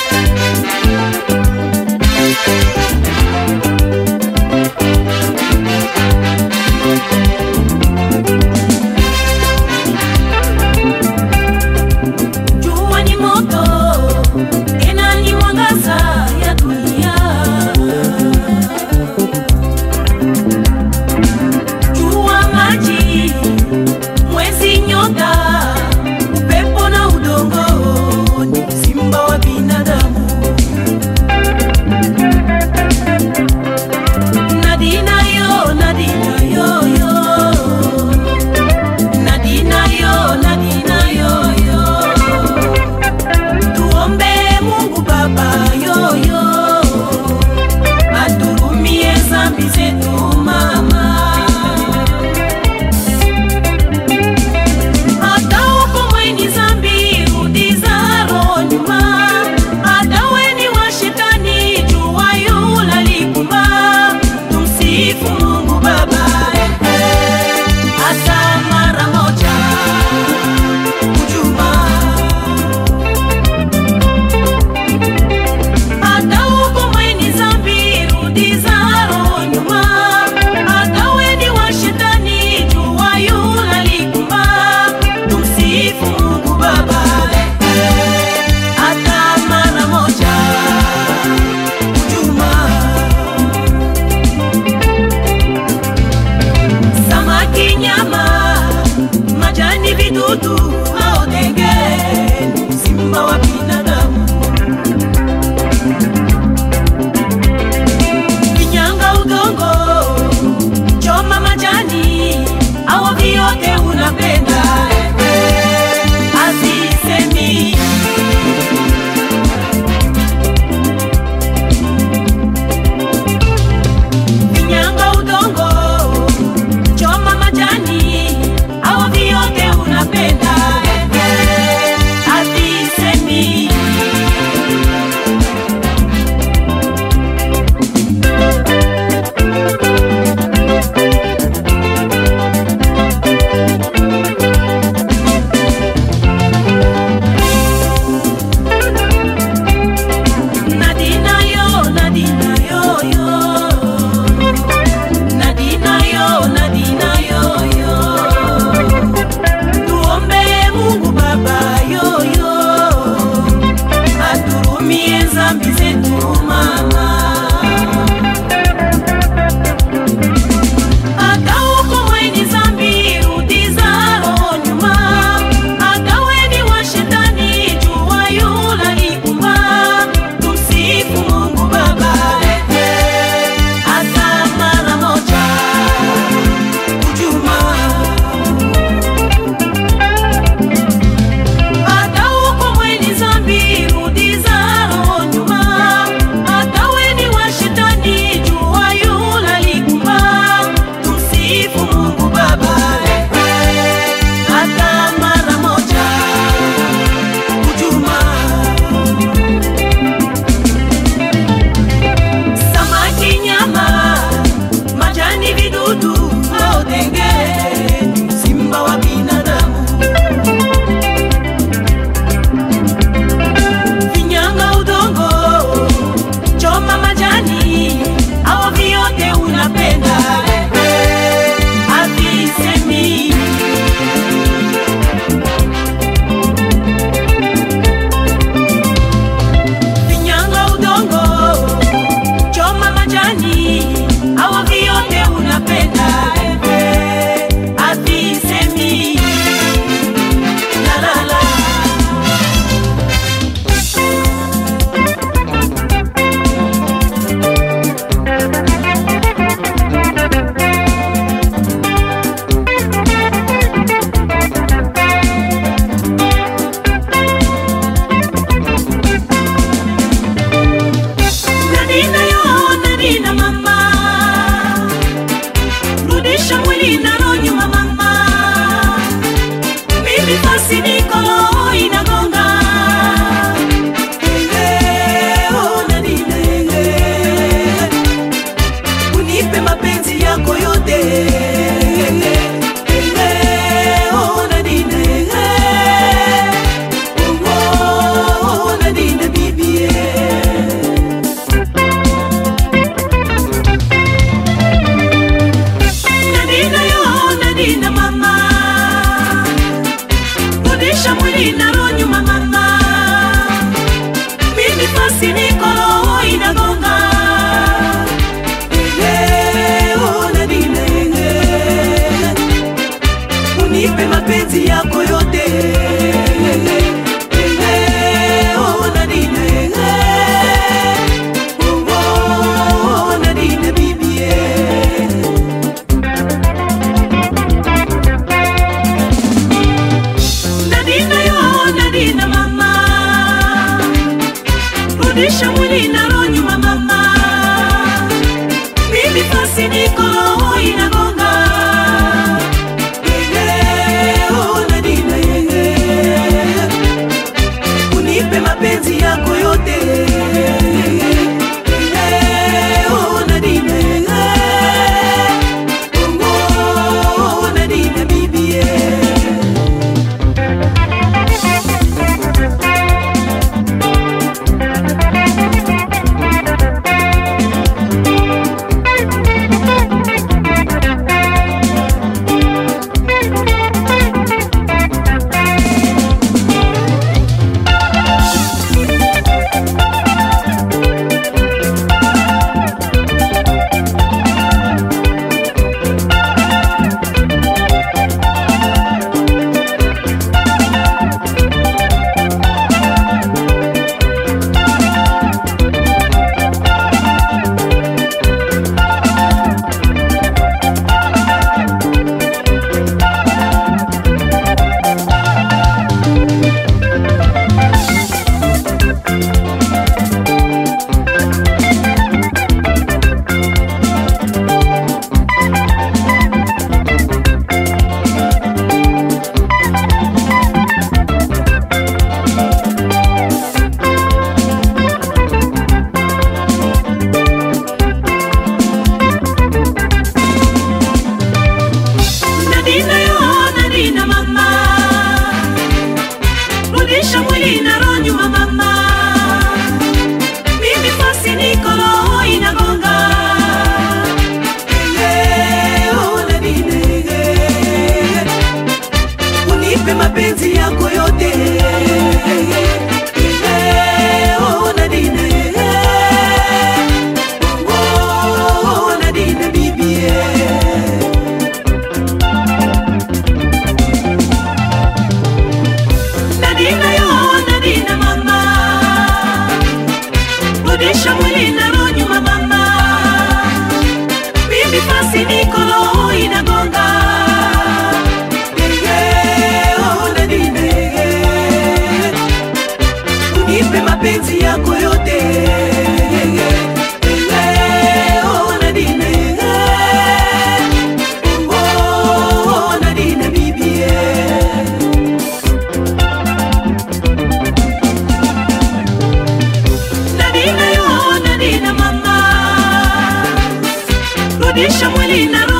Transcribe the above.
Thank you. nipe mapenzi yako yote mapenzi yako yo te vifasiniko Bicha Molina